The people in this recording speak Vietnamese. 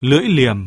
lưỡi liềm.